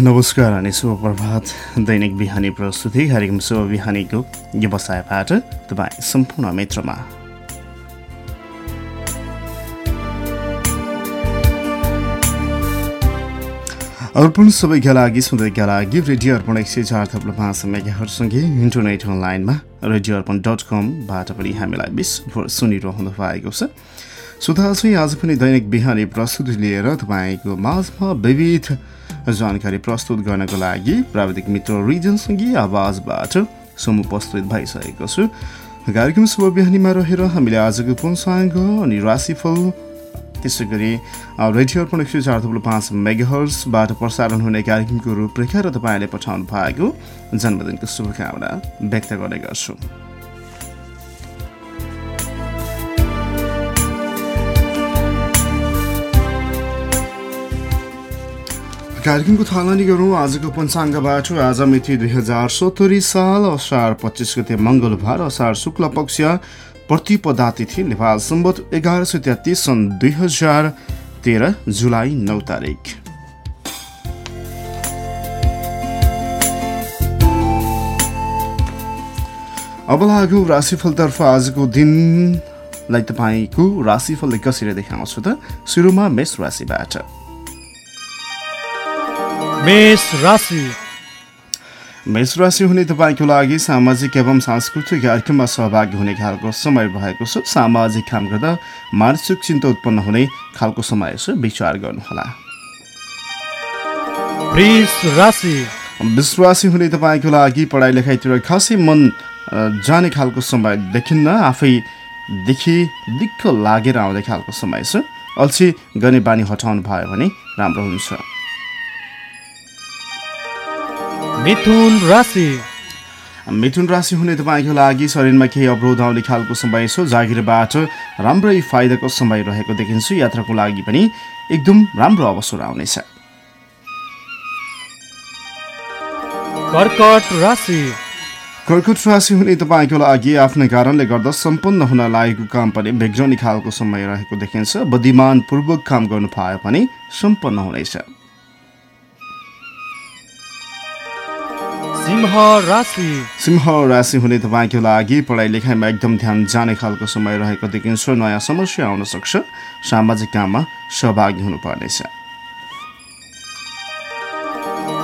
नमस्कार अनि शुभ प्रभात दैनिक बिहानी प्रस्तुति कार्यक्रम शुभ बिहानीको व्यवसायबाट तपाईँ सम्पूर्ण मित्रमा। अर्पण सबैका लागि सधैँका लागि रेडियो अर्पण एक सय चार थप्लो पाँच मेगाहरूसँगै इन्टरनेट अनलाइनमा रेडियो अर्पण डट कमबाट पनि हामीलाई विश्वभर सुनिरहनु भएको छ। सुधा चाहिँ आज पनि दैनिक बिहानी प्रस्तुति लिएर तपाईँको माझमा विविध जानकारी प्रस्तुत गर्नको लागि प्राविधिक मित्र रिजनसँगै आवाजबाट समुपस्थित भइसकेको छु कार्यक्रम शुभ बिहानीमा रहेर हामीले आजको पुनसाङ्ग अनि राशिफल त्यसै गरी रेडियो अर्पण एक सय चार थप्लो पाँच मेगाहर्सबाट प्रसारण हुने कार्यक्रमको रूपरेखा र तपाईँले पठाउनु भएको जन्मदिनको शुभकामना व्यक्त गर्ने गर्छु कार्यक्रमको थालनी गरौँ। आजको पञ्चाङ्गबाट आज मिति दुई हजार सत्तरी साल असार पच्चिस गते मङ्गलबार असार शुक्ल पक्ष प्रतिपदा तिथि नेपाल सम्बत एघार सय तेत्तिस सन् दुई हजार तेह्र जुलाई नौ तारिक अब लाग्यो राशिफलतर्फ आजको दिनलाई तपाईँको राशिफलले कसरी देखाउँछु त? सुरुमा मेष राशिबाट। मेष राशि। मेष राशि हुने तपाईँको लागि सामाजिक एवं सांस्कृतिक कार्यक्रममा सहभागी हुने खालको समय रहेको छ। सामाजिक काम गर्दा मानसिक चिन्ता उत्पन्न हुने खालको समय छ। विचार गर्नुहोला। विश्वासी हुने तपाईँको लागि पढाइ लेखाइतिर खासै मन जाने खालको समय देखिन्न। आफैदेखि दिक्क लागेर आउने खालको समय छ। अल्छी गर्ने बानी हटाउनु भयो भने राम्रो हुन्छ। मिथुन राशि। मिथुन राशि हुने तपाईँको लागि शरीरमा केही अवरोध आउने खालको समय छ जागिरबाट राम्रै फाइदाको समय रहेको देखिन्छ। यात्राको लागि पनि एकदम राम्रो अवसर आउनेछ। कर्कट राशि। कर्कट राशि हुने तपाईँको लागि आफ्नै कारणले गर्दा सम्पन्न हुन लागेको काम पनि बिग्रने खालको समय रहेको देखिन्छ। बुद्धिमानपूर्वक काम गर्नु पायो भने सम्पन्न हुनेछ। सिंह राशि। सिंह राशि हुने तपाईँको लागि पढाइ लेखाइमा एकदम ध्यान जाने खालको समय रहेको देखिन्छ। नयाँ समस्या आउन सक्छ। सामाजिक काममा सहभागी हुनुपर्नेछ।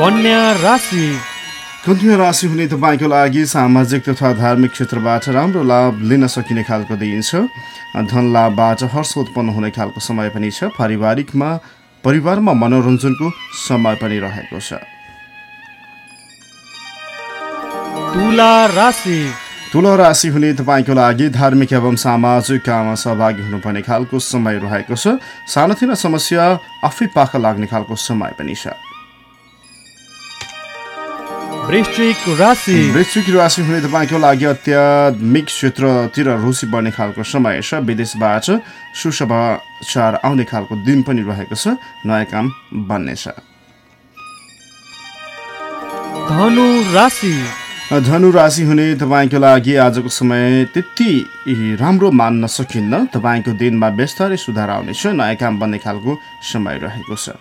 कन्या राशि। कन्या राशि हुने तपाईँको लागि सामाजिक तथा धार्मिक क्षेत्रबाट राम्रो लाभ लिन सकिने खालको दिइन्छ धन लाभबाट हर्ष उत्पन्न हुने खालको समय पनि छ। पारिवारिकमा परिवारमा मनोरञ्जनको समय पनि रहेको छ। तुला राशि। तुला राशि हुने तपाईँको लागि धार्मिक एवं सामाजिक काममा सहभागी हुनुपर्ने खालको समय रहेको छ। सानोतिनो समस्या आफै पाख लाग्ने खालको समय पनि छ। वृश्चिक राशि। वृश्चिक राशि हुने तपाईँको लागि आध्यात्मिक क्षेत्रतिर रुचि बढ्ने खालको समय छ। विदेशबाट सुसमाचार आउने खालको दिन पनि रहेको छ। नयाँ काम बन्नेछ। धनु राशि। धनु राशि हुने तपाईँको लागि आजको समय त्यति राम्रो मान्न सकिन्न तपाईँको दिनमा व्यस्तरै सुधार आउनेछ नयाँ काम बन्ने खालको समय रहेको छ।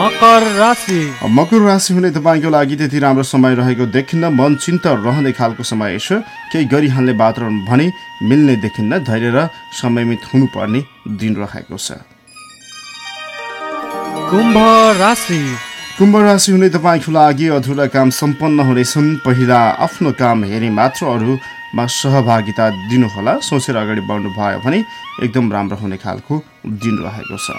मकर राशि। मकर राशि हुने तपाईँको लागि त्यति राम्रो समय रहेको देखिन्न। मन चिन्ता रहने खालको समय छ। केही गरिहाल्ने वातावरण भने मिल्ने देखिन्न। धैर्य र समयमित हुनुपर्ने दिन रहेको छ। कुम्भ राशि। कुम्भ राशि हुने तपाईँको लागि अधुरा काम सम्पन्न हुनेछन् पहिला आफ्नो काम हेरी मात्र अरूमा सहभागिता दिनुहोला। सोचेर अगाडि बढ्नु भयो भने एकदम राम्रो हुने खालको दिन रहेको छ।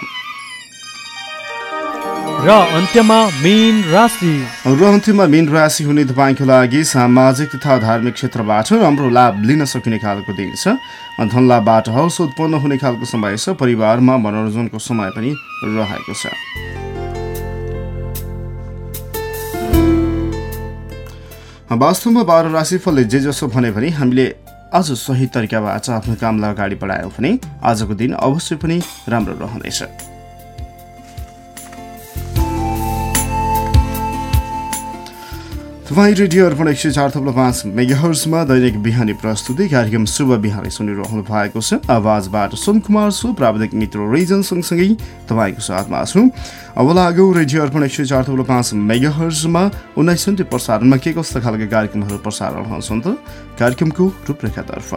र अन्त्यमा मीन राशि। र अन्त्यमा मीन राशि हुने तपाईँको लागि सामाजिक तथा धार्मिक क्षेत्रबाट राम्रो लाभ लिन सकिने खालको दिन छ। धन लाभबाट हर्ष उत्पन्न हुने खालको समय छ। परिवारमा मनोरञ्जनको समय पनि रहेको छ। वास्तवमा बाह्र राशिफलले जे जसो भने पनि हामीले आज सही तरिकाबाट आफ्नो कामलाई अगाडि बढायौँ भने आजको दिन अवश्य पनि राम्रो रहनेछ। तपाईँ रेडियो अर्पण एक सय चार थप्लो पाँच मेगाहर्समा दैनिक बिहानी प्रस्तुति कार्यक्रम शुभ बिहानी सुनिरहनु भएको छ। आवाजबाट सुन कुमार छु प्राविधिक मित्र रिजन सँगसँगै तपाईँको साथमा छु। अब लागु रेडियो अर्पण एक सय चार थप्लो पाँच मेगाहर्समा उन्नाइस घन्टे प्रसारणमा के कस्ता खालका कार्यक्रमहरू प्रसारण हुन्छन् त? कार्यक्रमको रूपरेखातर्फ।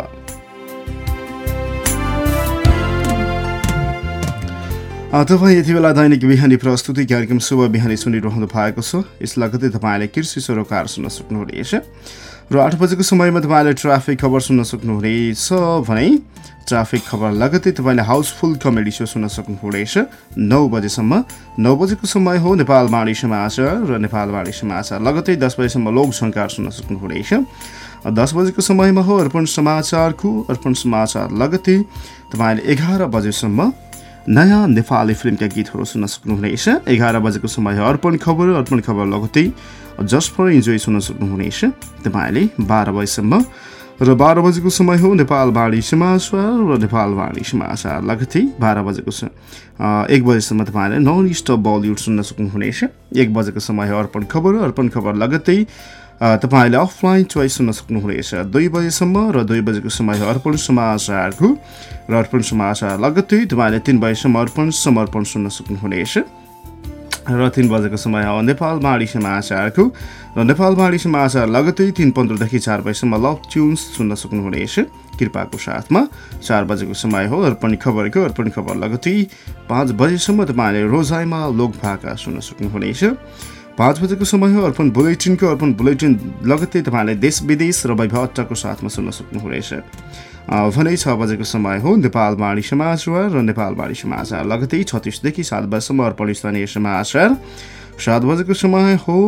तपाईँ यति बेला दैनिक बिहानी प्रस्तुति कार्यक्रम शुभ बिहानी सुनिरहनु भएको छ। यस लगतै तपाईँले कृषि सरोकार सुन्न सक्नुहुनेछ र आठ बजेको समयमा तपाईँले ट्राफिक खबर सुन्न सक्नुहुनेछ भने ट्राफिक खबर लगतै तपाईँले हाउसफुल कमेडी सो सुन्न सक्नुहुनेछ। नौ बजेसम्म नौ बजेको समय हो नेपाल बाणी समाचार र नेपाल बाणी समाचार लगतै दस बजेसम्म लोकसङ्कार सुन्न सक्नुहुनेछ। दस बजेको समयमा हो अर्पण समाचारको। अर्पण समाचार लगतै तपाईँले एघार बजेसम्म नयाँ नेपाली फिल्मका गीतहरू सुन्न सक्नुहुनेछ एघार बजेको समय अर्पण खबर अर्पण खबर लगतै जस्ट फर इन्जोय सुन्न सक्नुहुनेछ तपाईँले बाह्र बजीसम्म र बाह्र बजेको समय हो नेपाल बाढी समाचार र नेपाल बाढी समाचार लगतै बाह्र बजेको एक बजेसम्म तपाईँले नन स्टप बलिउड सुन्न सक्नुहुनेछ एक बजेको समय अर्पण खबर अर्पण खबर लगतै तपाईँले अफलाइन चोइस सुन्न सक्नुहुनेछ। दुई बजेसम्म र दुई बजेको समय अर्पण समाचारको र अर्पण समाचार लगत्तै तपाईँले तिन बजेसम्म अर्पण समर्पण सुन्न सक्नुहुनेछ। र तिन बजेको समय नेपाल बाढी समाचारको र नेपाल बाढी समाचार लगत्तै तिन पन्ध्रदेखि चार बजीसम्म लभ ट्युन्स सुन्न सक्नुहुनेछ। कृपाको साथमा चार बजेको समय हो अर्पण खबरको। अर्पण खबर लगत्तै पाँच बजेसम्म तपाईँले रोजाइमा लोक भाका सुन्न सक्नुहुनेछ। पाँच बजेको समय हो अर्पण बुलेटिनको अर्पण बुलेटिन लगत्तै तपाईँले देश विदेश र वैभट्टको साथमा सुन्न सक्नुहुनेछ। भने छ बजेको समय हो। नेपाल बाणी समाचार र नेपाल बाणी समाचार लगत्तै छत्तिसदेखि सात बजीसम्म अर्पण स्थानीय समाचार। सात बजेको समय हो।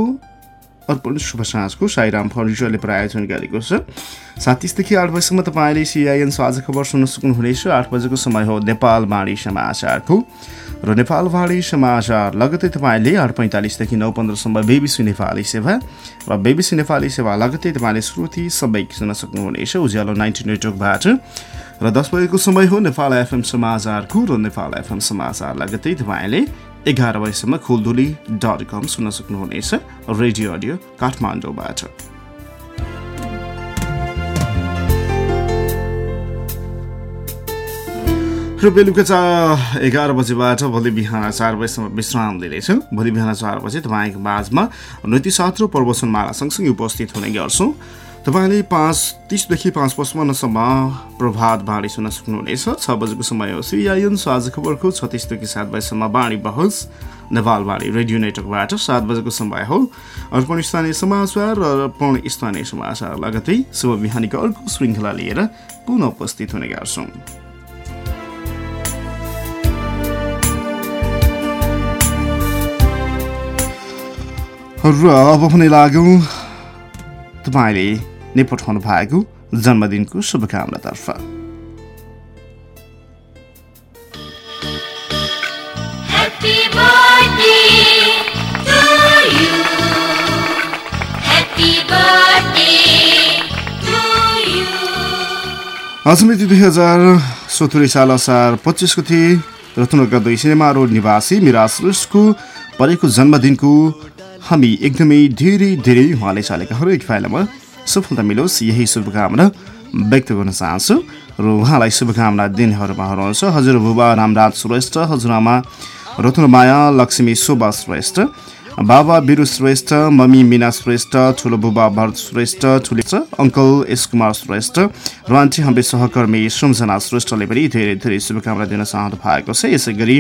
अर्पण शुभ साँझको साईराम फर्निचरले प्रायोजन गरेको छ। सात तिसदेखि आठ बजीसम्म तपाईँले सिआइएन साझा खबर सुन्न सक्नुहुनेछ। आठ बजेको समय हो नेपाल बाणी समाचारको र नेपाल नेपालवाणी समाचार लगतै तपाईँले आठ पैँतालिसदेखि नौ पन्ध्रसम्म बेबिसी नेपाली सेवा र बेबिसी नेपाली सेवा लगतै तपाईँले श्रुति सबै सुन्न सक्नुहुनेछ। उज्यालो नाइन्टी नेटवर्कबाट। र दस बजेको समय हो नेपाल एफएम समाचारको र नेपाल एफएम समाचार लगतै तपाईँले एघार बजीसम्म खुलदुली डट कम सुन्न सक्नुहुनेछ रेडियो अडियो काठमाडौँबाट। र बेलुका चार एघार बजीबाट भोलि बिहान चार बजीसम्म विश्राम लिनेछौँ। भोलि बिहान चार बजी तपाईँको माझमा नृत्य प्रवचनमाला सँगसँगै उपस्थित हुने गर्छौँ। तपाईँले पाँच तिसदेखि पाँच पचपन्नसम्म प्रभात बाणी सुन्न सक्नुहुनेछ। छ बजेको समय हो। सिआइएन साझ खबरको छत्तिसदेखि सात बजीसम्म बाणी बहस। नेपाल बाणी रेडियो नेटवर्कबाट सात बजेको समय हो। अर्पण स्थानीय समाचार र अर्पण स्थानीय समाचार लगतै शुभ बिहानीको अर्को श्रृङ्खला लिएर पुनः उपस्थित हुने गर्छौँ। र अब पनि लाग्यौँ तपाईँले नै पठाउनु भएको जन्मदिनको शुभकामनातर्फ। स्मृति दुई हजार सत्तरी साल असार पच्चिस गति रत्नगर दुई सिनेमा रोड निवासी मिराज श्रेष्ठको परेको जन्मदिनको हामी एकदमै धेरै धेरै उहाँले चालेकाहरू एक पाइलामा सफलता मिलोस् यही शुभकामना व्यक्त गर्न चाहन्छु र उहाँलाई शुभकामना दिनेहरूमा हुनुहुन्छ हजुरबुबा रामराज श्रेष्ठ हजुरआमा रत्नमाया लक्ष्मी शोभा श्रेष्ठ बाबा बिरु श्रेष्ठ मम्मी मिना श्रेष्ठ ठुलो बुबा भरत श्रेष्ठ ठुले अङ्कल एस कुमार श्रेष्ठ र आन्टी हम्बे सहकर्मी सम्झना श्रेष्ठले पनि धेरै धेरै शुभकामना दिन चाहनु भएको छ। यसै गरी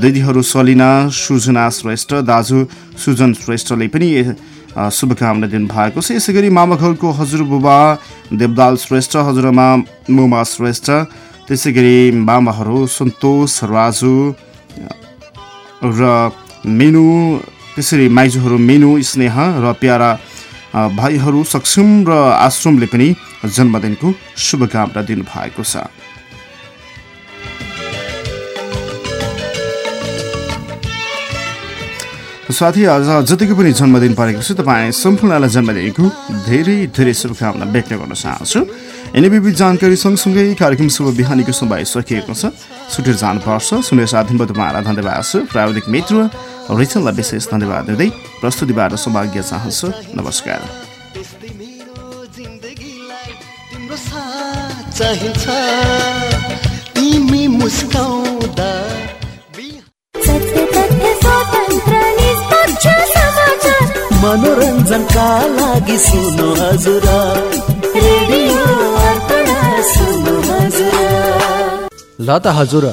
दिदीहरू सलिना सुजना श्रेष्ठ दाजु सुजन श्रेष्ठले पनि शुभकामना दिनुभएको छ। यसै गरी मामा घरको हजुरबुबा देवदाल श्रेष्ठ हजुरआमा मुमा श्रेष्ठ त्यसै गरी मामाहरू सन्तोष राजु र मेनु त्यसरी माइजूहरू मेनु स्नेह र प्यारा भाइहरू सक्षम र आश्रमले पनि जन्मदिनको शुभकामना दिनुभएको छ। साथी आज जतिको पनि जन्मदिन परेको छ तपाईँ सम्पूर्णलाई जन्मदिनको धेरै धेरै शुभकामना व्यक्त गर्न चाहन्छु। विविध जानकारी सँगसँगै कार्यक्रम शुभ बिहानीको समय सकिएको छ। जानुपर्छ। सुनेर साथ तपाईँहरूलाई धन्यवाद छ। प्राविधिक मित्र रिचनलाई विशेष धन्यवाद दिँदै प्रस्तुतिबाट सौभाग्य चाहन्छु नमस्कार तिम्रो साथ चाहिन्छ तिमी मुस्काउँदा मनोरञ्जनका लागि सुन्नु हजुर ल त हजुर